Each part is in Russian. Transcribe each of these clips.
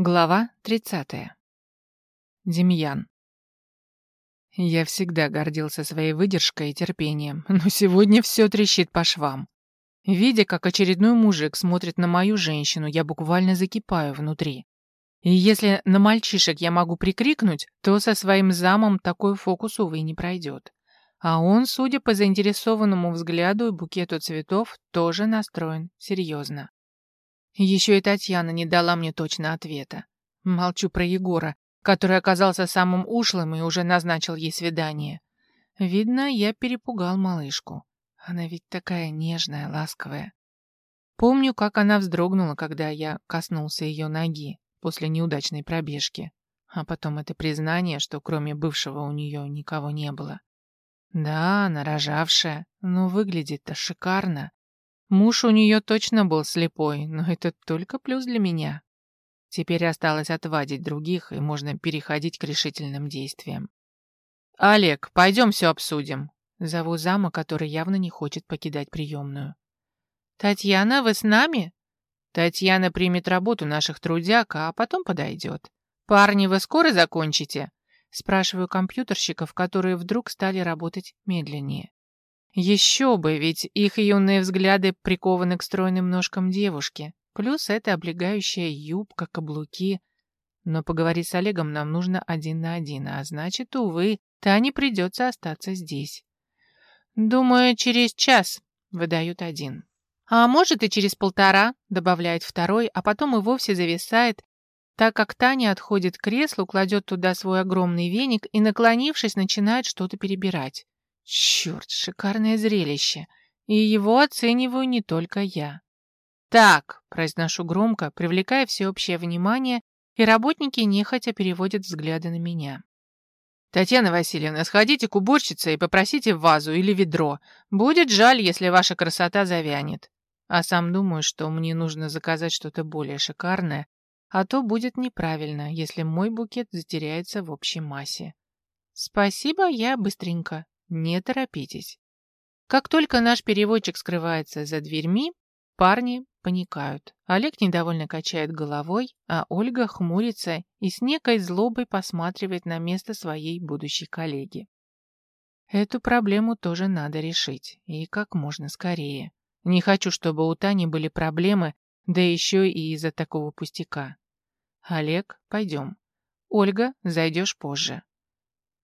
Глава 30. Демьян. Я всегда гордился своей выдержкой и терпением, но сегодня все трещит по швам. Видя, как очередной мужик смотрит на мою женщину, я буквально закипаю внутри. И если на мальчишек я могу прикрикнуть, то со своим замом такой фокус, увы, не пройдет. А он, судя по заинтересованному взгляду и букету цветов, тоже настроен серьезно. Еще и Татьяна не дала мне точно ответа. Молчу про Егора, который оказался самым ушлым и уже назначил ей свидание. Видно, я перепугал малышку. Она ведь такая нежная, ласковая. Помню, как она вздрогнула, когда я коснулся ее ноги после неудачной пробежки. А потом это признание, что кроме бывшего у нее никого не было. Да, она рожавшая, но выглядит-то шикарно. Муж у нее точно был слепой, но это только плюс для меня. Теперь осталось отвадить других, и можно переходить к решительным действиям. «Олег, пойдем все обсудим», — зову зама, который явно не хочет покидать приемную. «Татьяна, вы с нами?» «Татьяна примет работу наших трудяг, а потом подойдет. Парни, вы скоро закончите?» Спрашиваю компьютерщиков, которые вдруг стали работать медленнее. Еще бы, ведь их юные взгляды прикованы к стройным ножкам девушки. Плюс это облегающая юбка, каблуки. Но поговорить с Олегом нам нужно один на один, а значит, увы, Тане придется остаться здесь. «Думаю, через час», — выдают один. «А может и через полтора», — добавляет второй, а потом и вовсе зависает, так как Таня отходит к креслу, кладет туда свой огромный веник и, наклонившись, начинает что-то перебирать. Черт, шикарное зрелище. И его оцениваю не только я. «Так», — произношу громко, привлекая всеобщее внимание, и работники нехотя переводят взгляды на меня. «Татьяна Васильевна, сходите к уборщице и попросите вазу или ведро. Будет жаль, если ваша красота завянет. А сам думаю, что мне нужно заказать что-то более шикарное, а то будет неправильно, если мой букет затеряется в общей массе. Спасибо, я быстренько. Не торопитесь. Как только наш переводчик скрывается за дверьми, парни паникают. Олег недовольно качает головой, а Ольга хмурится и с некой злобой посматривает на место своей будущей коллеги. Эту проблему тоже надо решить, и как можно скорее. Не хочу, чтобы у Тани были проблемы, да еще и из-за такого пустяка. Олег, пойдем. Ольга, зайдешь позже.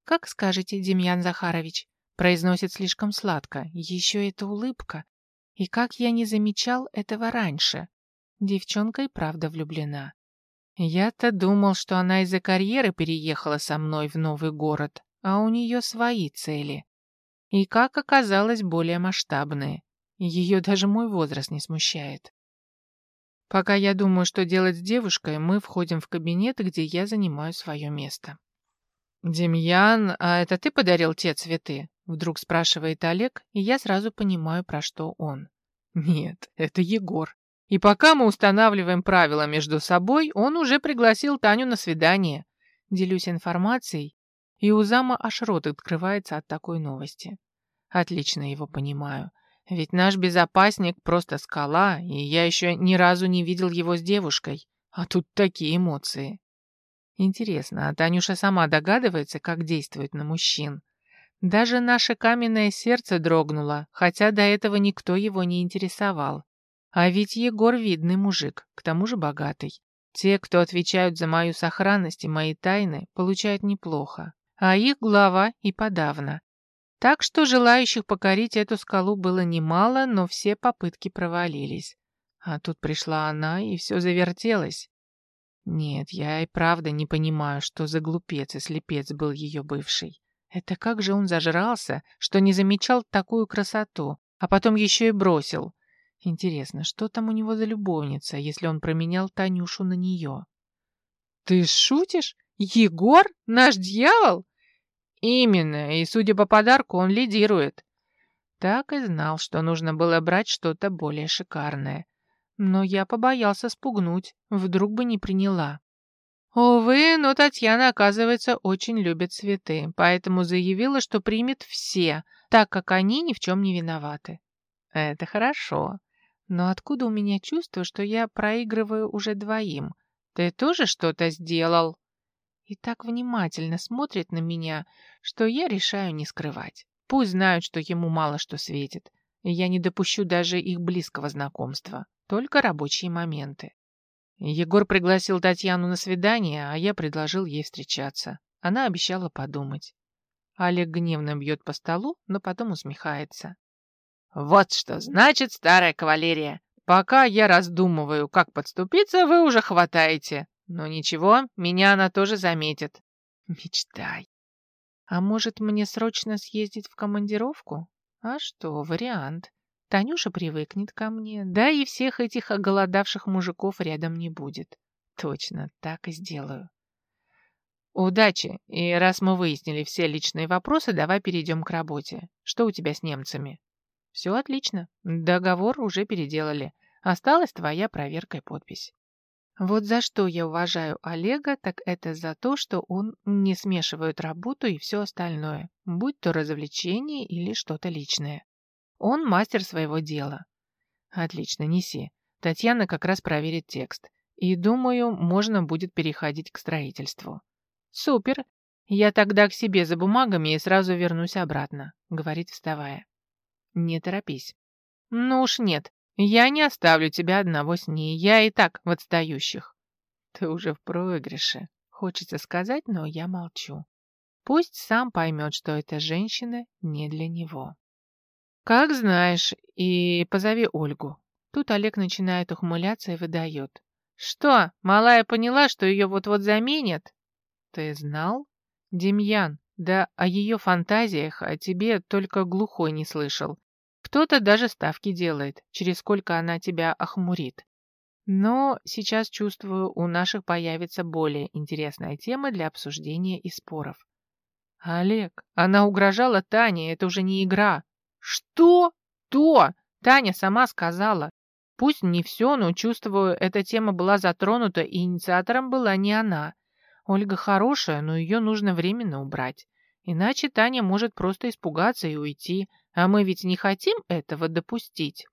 Как скажете, Демьян Захарович. Произносит слишком сладко. Еще эта улыбка. И как я не замечал этого раньше. Девчонка и правда влюблена. Я-то думал, что она из-за карьеры переехала со мной в новый город, а у нее свои цели. И, как оказалось, более масштабные. Ее даже мой возраст не смущает. Пока я думаю, что делать с девушкой, мы входим в кабинет, где я занимаю свое место. «Демьян, а это ты подарил те цветы?» Вдруг спрашивает Олег, и я сразу понимаю, про что он. Нет, это Егор. И пока мы устанавливаем правила между собой, он уже пригласил Таню на свидание. Делюсь информацией, и у зама аж рот открывается от такой новости. Отлично его понимаю. Ведь наш безопасник просто скала, и я еще ни разу не видел его с девушкой. А тут такие эмоции. Интересно, а Танюша сама догадывается, как действует на мужчин? Даже наше каменное сердце дрогнуло, хотя до этого никто его не интересовал. А ведь Егор видный мужик, к тому же богатый. Те, кто отвечают за мою сохранность и мои тайны, получают неплохо, а их глава и подавно. Так что желающих покорить эту скалу было немало, но все попытки провалились. А тут пришла она, и все завертелось. Нет, я и правда не понимаю, что за глупец и слепец был ее бывший. Это как же он зажрался, что не замечал такую красоту, а потом еще и бросил. Интересно, что там у него за любовница, если он променял Танюшу на нее? «Ты шутишь? Егор? Наш дьявол?» «Именно, и, судя по подарку, он лидирует». Так и знал, что нужно было брать что-то более шикарное. Но я побоялся спугнуть, вдруг бы не приняла. Увы, но Татьяна, оказывается, очень любит цветы, поэтому заявила, что примет все, так как они ни в чем не виноваты. Это хорошо. Но откуда у меня чувство, что я проигрываю уже двоим? Ты тоже что-то сделал?» И так внимательно смотрит на меня, что я решаю не скрывать. Пусть знают, что ему мало что светит. Я не допущу даже их близкого знакомства. Только рабочие моменты. Егор пригласил Татьяну на свидание, а я предложил ей встречаться. Она обещала подумать. Олег гневно бьет по столу, но потом усмехается. «Вот что значит старая кавалерия! Пока я раздумываю, как подступиться, вы уже хватаете. Но ничего, меня она тоже заметит. Мечтай. А может, мне срочно съездить в командировку? А что, вариант. Танюша привыкнет ко мне, да и всех этих оголодавших мужиков рядом не будет. Точно, так и сделаю. Удачи, и раз мы выяснили все личные вопросы, давай перейдем к работе. Что у тебя с немцами? Все отлично, договор уже переделали. Осталась твоя проверка и подпись. Вот за что я уважаю Олега, так это за то, что он не смешивает работу и все остальное, будь то развлечение или что-то личное. Он мастер своего дела. Отлично, неси. Татьяна как раз проверит текст. И, думаю, можно будет переходить к строительству. Супер. Я тогда к себе за бумагами и сразу вернусь обратно, говорит, вставая. Не торопись. Ну уж нет, я не оставлю тебя одного с ней, я и так в отстающих. Ты уже в проигрыше. Хочется сказать, но я молчу. Пусть сам поймет, что эта женщина не для него. Как знаешь, и позови Ольгу. Тут Олег начинает ухмыляться и выдает. Что, малая поняла, что ее вот-вот заменят? Ты знал? Демьян, да о ее фантазиях о тебе только глухой не слышал. Кто-то даже ставки делает, через сколько она тебя охмурит. Но сейчас, чувствую, у наших появится более интересная тема для обсуждения и споров. Олег, она угрожала Тане, это уже не игра. Что? То? Таня сама сказала. Пусть не все, но чувствую, эта тема была затронута, и инициатором была не она. Ольга хорошая, но ее нужно временно убрать. Иначе Таня может просто испугаться и уйти, а мы ведь не хотим этого допустить.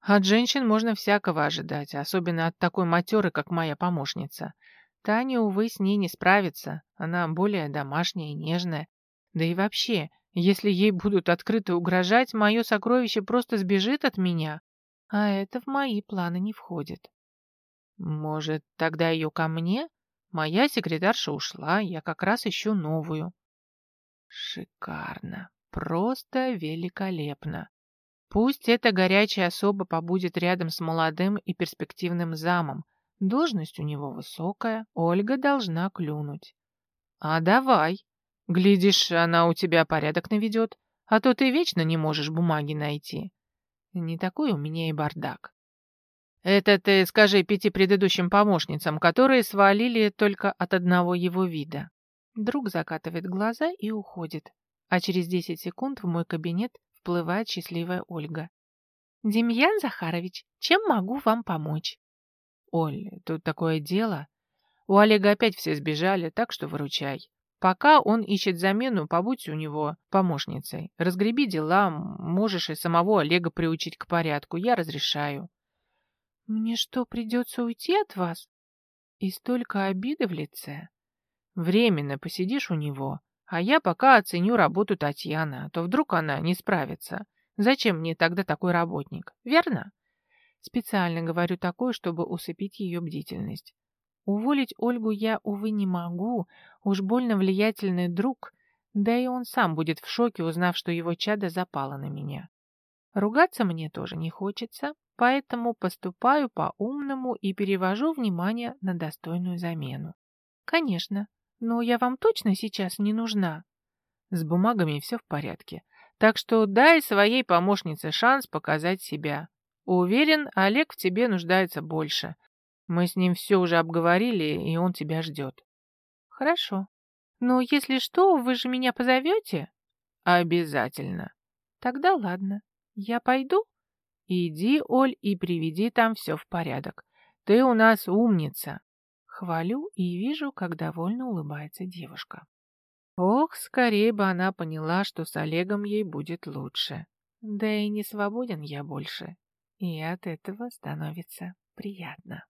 От женщин можно всякого ожидать, особенно от такой матеры, как моя помощница. Таня, увы, с ней не справится. Она более домашняя и нежная. Да и вообще, если ей будут открыто угрожать, мое сокровище просто сбежит от меня. А это в мои планы не входит. Может, тогда ее ко мне? Моя секретарша ушла, я как раз ищу новую. Шикарно. Просто великолепно. Пусть эта горячая особа побудет рядом с молодым и перспективным замом. Должность у него высокая, Ольга должна клюнуть. А давай. Глядишь, она у тебя порядок наведет, а то ты вечно не можешь бумаги найти. Не такой у меня и бардак. Это ты скажи пяти предыдущим помощницам, которые свалили только от одного его вида. Друг закатывает глаза и уходит а через 10 секунд в мой кабинет вплывает счастливая Ольга. «Демьян Захарович, чем могу вам помочь?» «Оль, тут такое дело. У Олега опять все сбежали, так что выручай. Пока он ищет замену, побудь у него помощницей. Разгреби дела, можешь и самого Олега приучить к порядку, я разрешаю». «Мне что, придется уйти от вас?» И столько обиды в лице. «Временно посидишь у него, а я пока оценю работу Татьяны, а то вдруг она не справится. Зачем мне тогда такой работник, верно? Специально говорю такое, чтобы усыпить ее бдительность. Уволить Ольгу я, увы, не могу, уж больно влиятельный друг, да и он сам будет в шоке, узнав, что его чадо запало на меня. Ругаться мне тоже не хочется, поэтому поступаю по-умному и перевожу внимание на достойную замену. Конечно, но я вам точно сейчас не нужна. С бумагами все в порядке. Так что дай своей помощнице шанс показать себя. Уверен, Олег в тебе нуждается больше. Мы с ним все уже обговорили, и он тебя ждет. Хорошо. Но если что, вы же меня позовете? Обязательно. Тогда ладно. Я пойду? Иди, Оль, и приведи там все в порядок. Ты у нас умница. Хвалю и вижу, как довольно улыбается девушка. Ох, скорее бы она поняла, что с Олегом ей будет лучше. Да и не свободен я больше. И от этого становится приятно.